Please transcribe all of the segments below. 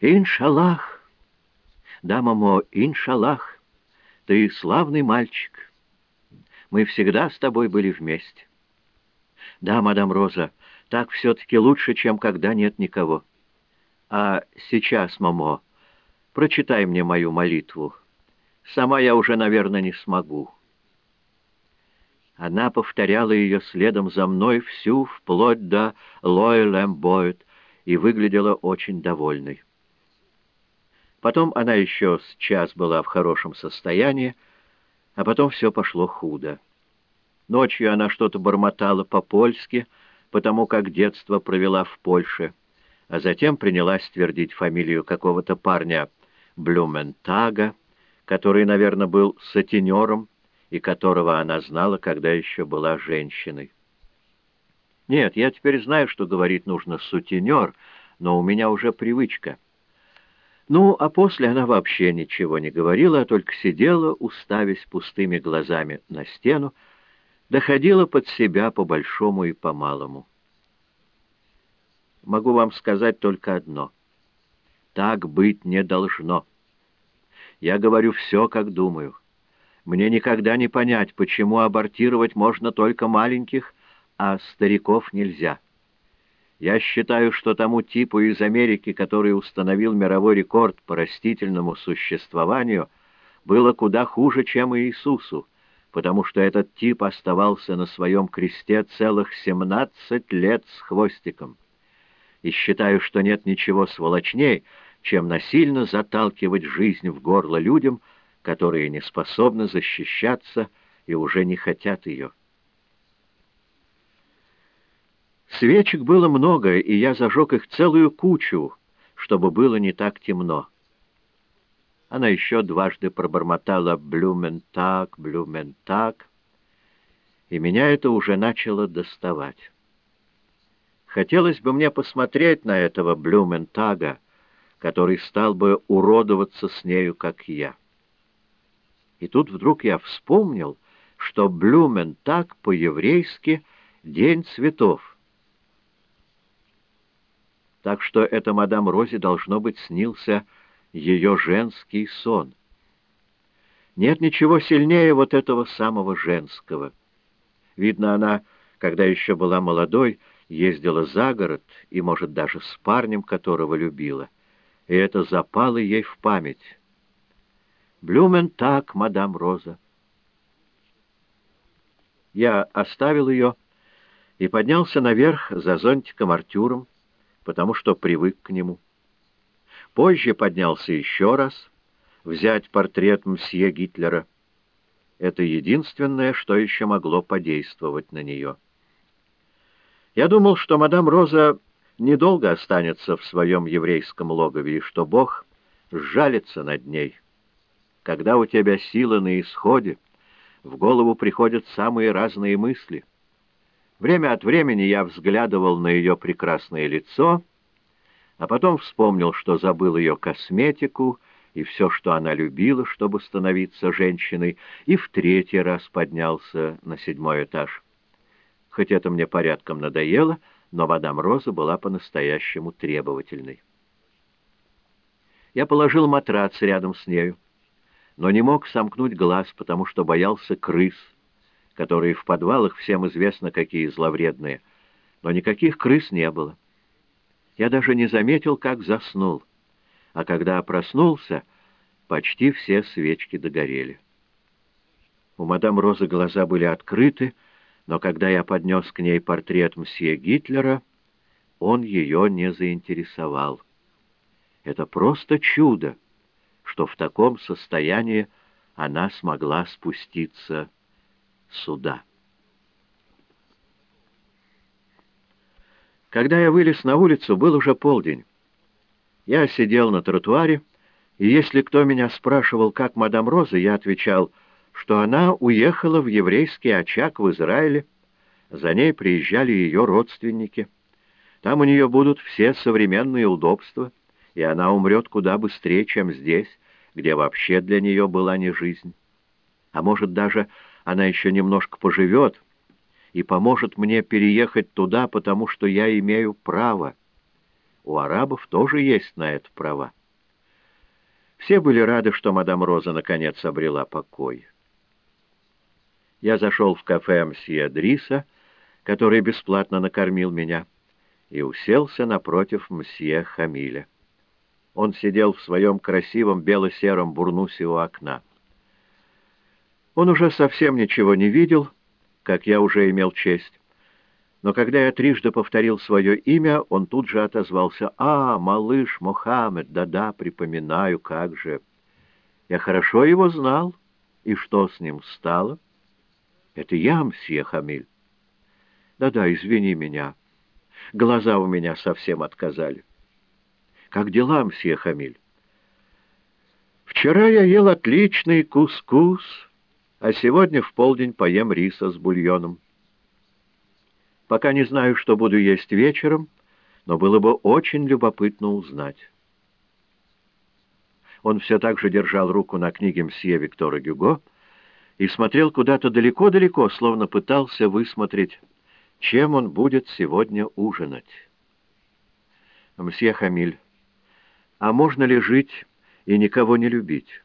Иншаллах! Да, мамо, иншаллах! Ты славный мальчик. Мы всегда с тобой были вместе. Да, мадам Роза, так все-таки лучше, чем когда нет никого. А сейчас, мамо, прочитай мне мою молитву. Сама я уже, наверное, не смогу. Она повторяла ее следом за мной всю, вплоть до Лойлэм Бойд, и выглядела очень довольной. Потом она еще с час была в хорошем состоянии, а потом все пошло худо. Ночью она что-то бормотала по-польски, потому как детство провела в Польше, а затем принялась твердить фамилию какого-то парня Блюментага, который, наверное, был сатинером, и которого она знала, когда еще была женщиной. Нет, я теперь знаю, что говорить нужно сутенер, но у меня уже привычка. Ну, а после она вообще ничего не говорила, а только сидела, уставясь пустыми глазами на стену, доходила под себя по большому и по малому. Могу вам сказать только одно. Так быть не должно. Я говорю все, как думаю. Мне никогда не понять, почему абортировать можно только маленьких, а стариков нельзя. Я считаю, что тому типу из Америки, который установил мировой рекорд по растительному существованию, было куда хуже, чем Иисусу, потому что этот тип оставался на своем кресте целых 17 лет с хвостиком. И считаю, что нет ничего сволочней, чем насильно заталкивать жизнь в горло людям, которые не способны защищаться и уже не хотят ее. Свечек было много, и я зажег их целую кучу, чтобы было не так темно. Она еще дважды пробормотала «блюментак, блюментак», и меня это уже начало доставать. Хотелось бы мне посмотреть на этого блюментага, который стал бы уродоваться с нею, как я. И тут вдруг я вспомнил, что Блюмен так по-еврейски «День цветов». Так что это мадам Розе должно быть снился ее женский сон. Нет ничего сильнее вот этого самого женского. Видно, она, когда еще была молодой, ездила за город и, может, даже с парнем, которого любила. И это запало ей в память. Блюмен так, мадам Роза. Я оставил ее и поднялся наверх за зонтиком Артюром, потому что привык к нему. Позже поднялся еще раз, взять портрет мсье Гитлера. Это единственное, что еще могло подействовать на нее. Я думал, что мадам Роза недолго останется в своем еврейском логове, и что Бог сжалится над ней. Когда у тебя сила на исходе, в голову приходят самые разные мысли. Время от времени я взглядывал на ее прекрасное лицо, а потом вспомнил, что забыл ее косметику и все, что она любила, чтобы становиться женщиной, и в третий раз поднялся на седьмой этаж. Хоть это мне порядком надоело, но мадам Роза была по-настоящему требовательной. Я положил матрац рядом с нею но не мог сомкнуть глаз, потому что боялся крыс, которые в подвалах всем известно какие зловредные, но никаких крыс не было. Я даже не заметил, как заснул, а когда проснулся, почти все свечки догорели. У мадам Розы глаза были открыты, но когда я поднес к ней портрет мсье Гитлера, он ее не заинтересовал. Это просто чудо! что в таком состоянии она смогла спуститься сюда. Когда я вылез на улицу, был уже полдень. Я сидел на тротуаре, и если кто меня спрашивал, как мадам Роза, я отвечал, что она уехала в еврейский очаг в Израиле. За ней приезжали ее родственники. Там у нее будут все современные удобства, и она умрет куда быстрее, чем здесь, где вообще для нее была не жизнь. А может, даже она еще немножко поживет и поможет мне переехать туда, потому что я имею право. у арабов тоже есть на это права. Все были рады, что мадам Роза наконец обрела покой. Я зашел в кафе мсье Дриса, который бесплатно накормил меня, и уселся напротив мсье Хамиля. Он сидел в своем красивом бело-сером бурнусе у окна. Он уже совсем ничего не видел, как я уже имел честь. Но когда я трижды повторил свое имя, он тут же отозвался. «А, малыш Мохаммед, да-да, припоминаю, как же. Я хорошо его знал. И что с ним стало?» «Это я, мсье Хамиль». «Да-да, извини меня. Глаза у меня совсем отказали». «Как дела, мсье Хамиль?» «Вчера я ел отличный кускус, а сегодня в полдень поем риса с бульоном». Пока не знаю, что буду есть вечером, но было бы очень любопытно узнать. Он все так же держал руку на книге мсье Виктора Гюго и смотрел куда-то далеко-далеко, словно пытался высмотреть, чем он будет сегодня ужинать. Мсье Хамиль, а можно ли жить и никого не любить?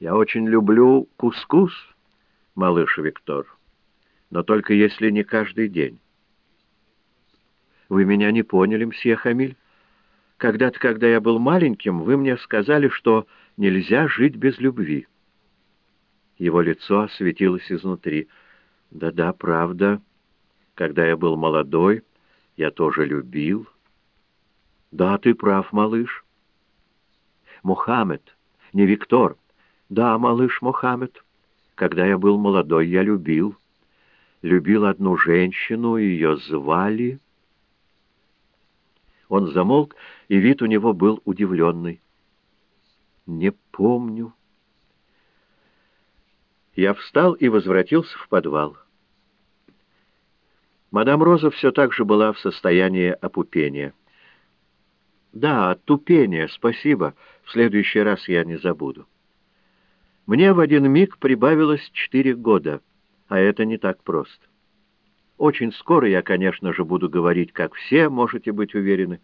Я очень люблю кускус, малыш Виктор но только если не каждый день. Вы меня не поняли, мсье Хамиль? Когда-то, когда я был маленьким, вы мне сказали, что нельзя жить без любви. Его лицо осветилось изнутри. Да-да, правда. Когда я был молодой, я тоже любил. Да, ты прав, малыш. Мухаммед, не Виктор. Да, малыш Мухаммед. Когда я был молодой, я любил любил одну женщину, ее звали... Он замолк, и вид у него был удивленный. «Не помню». Я встал и возвратился в подвал. Мадам Роза все так же была в состоянии опупения. «Да, отупения, спасибо. В следующий раз я не забуду». Мне в один миг прибавилось четыре года — а это не так просто. Очень скоро я, конечно же, буду говорить, как все, можете быть уверены.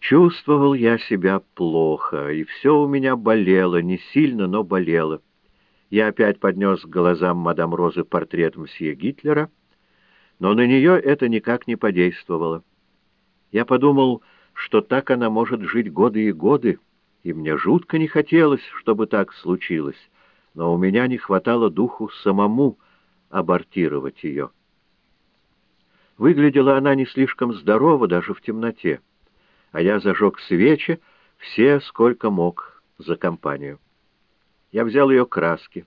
Чувствовал я себя плохо, и все у меня болело, не сильно, но болело. Я опять поднес к глазам мадам Розы портрет мсье Гитлера, но на нее это никак не подействовало. Я подумал, что так она может жить годы и годы, и мне жутко не хотелось, чтобы так случилось, но у меня не хватало духу самому, абортировать ее. Выглядела она не слишком здорово даже в темноте, а я зажег свечи, все сколько мог, за компанию. Я взял ее краски,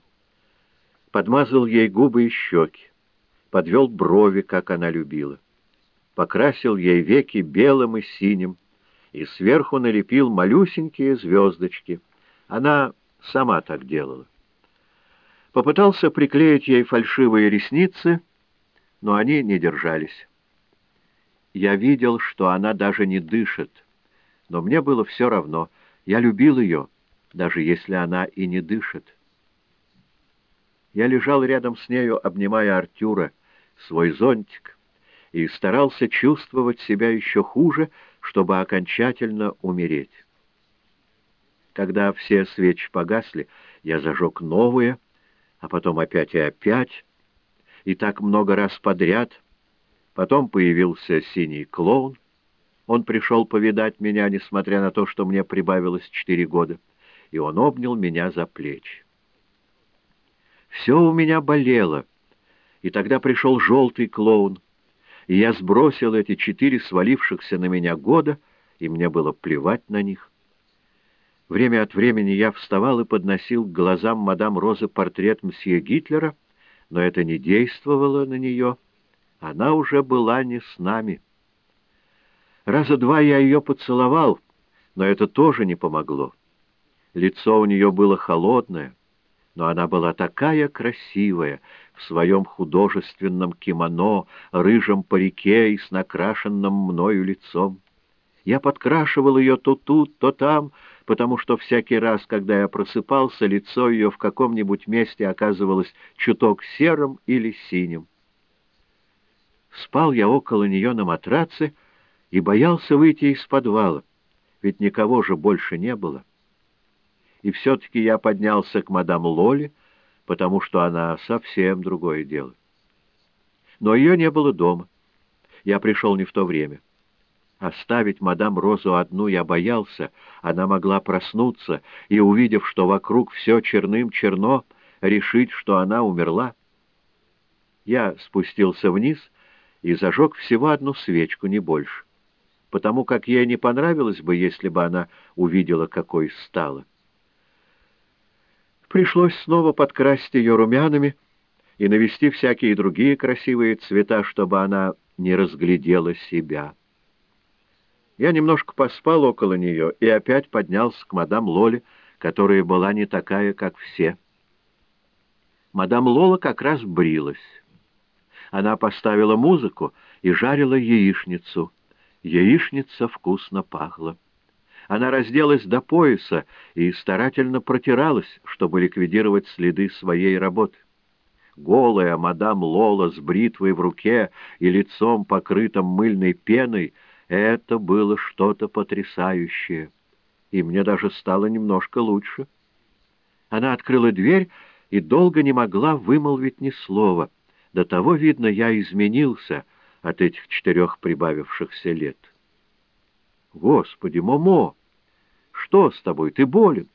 подмазал ей губы и щеки, подвел брови, как она любила, покрасил ей веки белым и синим и сверху налепил малюсенькие звездочки. Она сама так делала. Попытался приклеить ей фальшивые ресницы, но они не держались. Я видел, что она даже не дышит, но мне было все равно. Я любил ее, даже если она и не дышит. Я лежал рядом с нею, обнимая Артюра, свой зонтик, и старался чувствовать себя еще хуже, чтобы окончательно умереть. Когда все свечи погасли, я зажег новые — а потом опять и опять, и так много раз подряд. Потом появился синий клоун. Он пришел повидать меня, несмотря на то, что мне прибавилось четыре года, и он обнял меня за плечи. Все у меня болело, и тогда пришел желтый клоун, и я сбросил эти четыре свалившихся на меня года, и мне было плевать на них. Время от времени я вставал и подносил к глазам мадам Розы портрет мсье Гитлера, но это не действовало на нее. Она уже была не с нами. Раза два я ее поцеловал, но это тоже не помогло. Лицо у нее было холодное, но она была такая красивая в своем художественном кимоно, рыжем парике и с накрашенным мною лицом. Я подкрашивал ее то тут, то там, потому что всякий раз, когда я просыпался, лицо ее в каком-нибудь месте оказывалось чуток серым или синим. Спал я около нее на матраце и боялся выйти из подвала, ведь никого же больше не было. И все-таки я поднялся к мадам Лоли, потому что она совсем другое дело. Но ее не было дома. Я пришел не в то время. Оставить мадам Розу одну я боялся, она могла проснуться и, увидев, что вокруг все черным-черно, решить, что она умерла. Я спустился вниз и зажег всего одну свечку, не больше, потому как ей не понравилось бы, если бы она увидела, какой стала. Пришлось снова подкрасить ее румянами и навести всякие другие красивые цвета, чтобы она не разглядела себя. Я немножко поспал около нее и опять поднялся к мадам Лоле, которая была не такая, как все. Мадам Лола как раз брилась. Она поставила музыку и жарила яичницу. Яичница вкусно пахла. Она разделась до пояса и старательно протиралась, чтобы ликвидировать следы своей работы. Голая мадам Лола с бритвой в руке и лицом, покрытым мыльной пеной, это было что-то потрясающее, и мне даже стало немножко лучше. Она открыла дверь и долго не могла вымолвить ни слова. До того, видно, я изменился от этих четырех прибавившихся лет. Господи, Момо, что с тобой, ты болен?